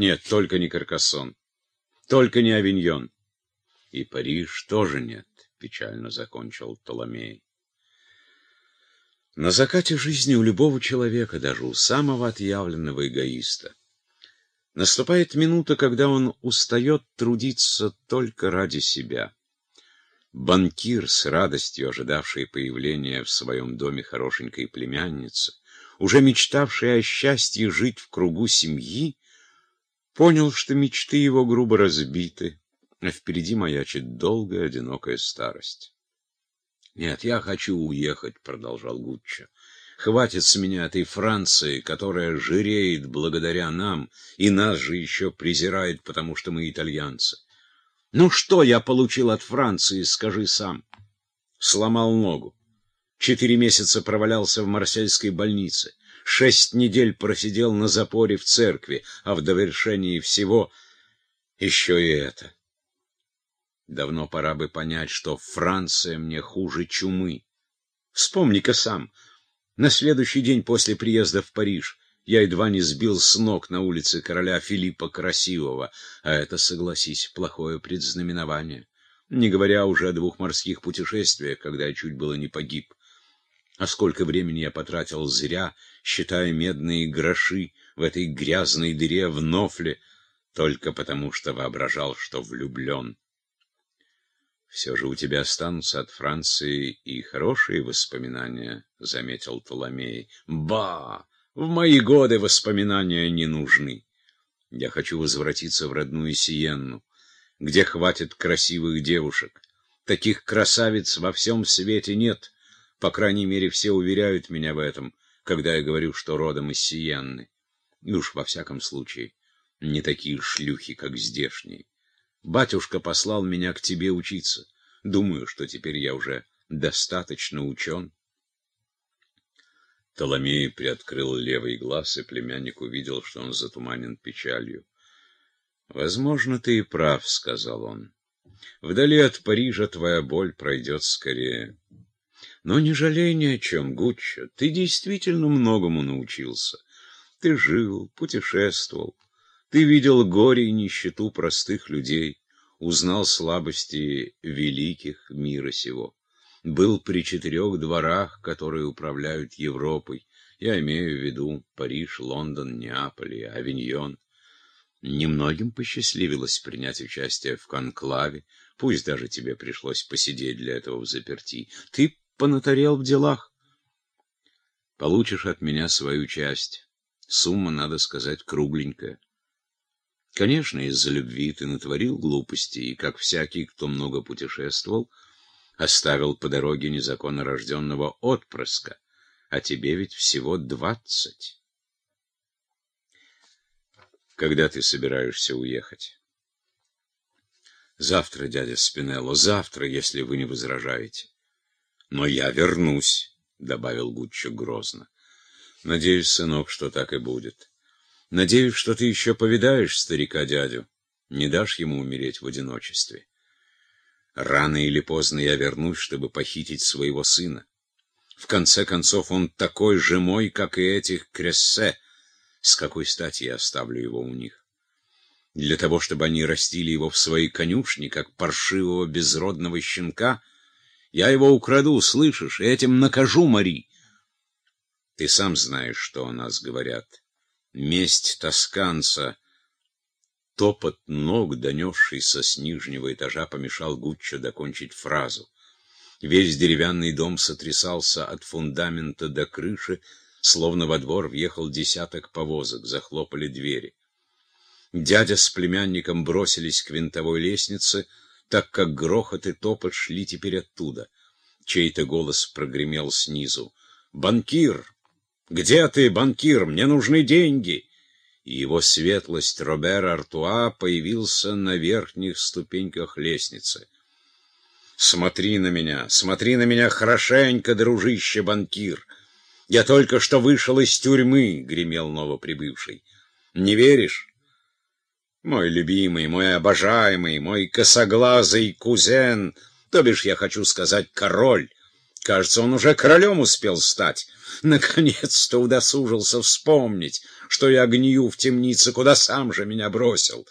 Нет, только не Каркассон. Только не Авиньон. И Париж тоже нет, печально закончил Толомей. На закате жизни у любого человека, даже у самого отъявленного эгоиста, наступает минута, когда он устает трудиться только ради себя. Банкир, с радостью ожидавший появления в своем доме хорошенькой племянницы, уже мечтавший о счастье жить в кругу семьи, понял, что мечты его грубо разбиты, а впереди маячит долгая одинокая старость. «Нет, я хочу уехать», — продолжал Гуччо. «Хватит с меня этой Франции, которая жиреет благодаря нам, и нас же еще презирает, потому что мы итальянцы. Ну что я получил от Франции, скажи сам?» Сломал ногу. Четыре месяца провалялся в марсельской больнице. Шесть недель просидел на запоре в церкви, а в довершении всего еще и это. Давно пора бы понять, что Франция мне хуже чумы. Вспомни-ка сам. На следующий день после приезда в Париж я едва не сбил с ног на улице короля Филиппа Красивого, а это, согласись, плохое предзнаменование. Не говоря уже о двух морских путешествиях, когда я чуть было не погиб. А сколько времени я потратил зря, считая медные гроши в этой грязной дыре в Нофле, только потому что воображал, что влюблен. «Все же у тебя останутся от Франции и хорошие воспоминания», — заметил Толомей. «Ба! В мои годы воспоминания не нужны. Я хочу возвратиться в родную Сиенну, где хватит красивых девушек. Таких красавиц во всем свете нет, по крайней мере, все уверяют меня в этом, когда я говорю, что родом из Сиенны. И уж во всяком случае, не такие шлюхи, как здешние. Батюшка послал меня к тебе учиться. Думаю, что теперь я уже достаточно учен. Толомей приоткрыл левый глаз, и племянник увидел, что он затуманен печалью. «Возможно, ты и прав», — сказал он. «Вдали от Парижа твоя боль пройдет скорее. Но не жалей ни о чем, Гуччо. Ты действительно многому научился. Ты жил, путешествовал, ты видел горе и нищету простых людей, узнал слабости великих мира сего. Был при четырех дворах, которые управляют Европой. Я имею в виду Париж, Лондон, Неаполь и Авиньон. Немногим посчастливилось принять участие в конклаве, пусть даже тебе пришлось посидеть для этого в заперти. Ты понатарел в делах. Получишь от меня свою часть. Сумма, надо сказать, кругленькая. Конечно, из-за любви ты натворил глупости, и, как всякий, кто много путешествовал, оставил по дороге незаконно рожденного отпрыска, а тебе ведь всего двадцать. Когда ты собираешься уехать? Завтра, дядя Спинелло, завтра, если вы не возражаете. Но я вернусь, — добавил Гуччо грозно. Надеюсь, сынок, что так и будет. Надеюсь, что ты еще повидаешь старика-дядю, не дашь ему умереть в одиночестве. Рано или поздно я вернусь, чтобы похитить своего сына. В конце концов, он такой же мой, как и этих крессе. С какой стати я оставлю его у них? Для того, чтобы они растили его в своей конюшне, как паршивого безродного щенка, я его украду, слышишь, и этим накажу Мари. Ты сам знаешь, что о нас говорят месть тосканца. Топот ног, донесшийся с нижнего этажа, помешал Гуччо докончить фразу. Весь деревянный дом сотрясался от фундамента до крыши, словно во двор въехал десяток повозок, захлопали двери. Дядя с племянником бросились к винтовой лестнице, так как грохот и топот шли теперь оттуда. Чей-то голос прогремел снизу. «Банкир! «Где ты, банкир? Мне нужны деньги!» И его светлость Робер Артуа появился на верхних ступеньках лестницы. «Смотри на меня, смотри на меня хорошенько, дружище банкир! Я только что вышел из тюрьмы!» — гремел новоприбывший. «Не веришь?» «Мой любимый, мой обожаемый, мой косоглазый кузен, то бишь я хочу сказать король!» Кажется, он уже королем успел стать. Наконец-то удосужился вспомнить, что я гнию в темнице, куда сам же меня бросил.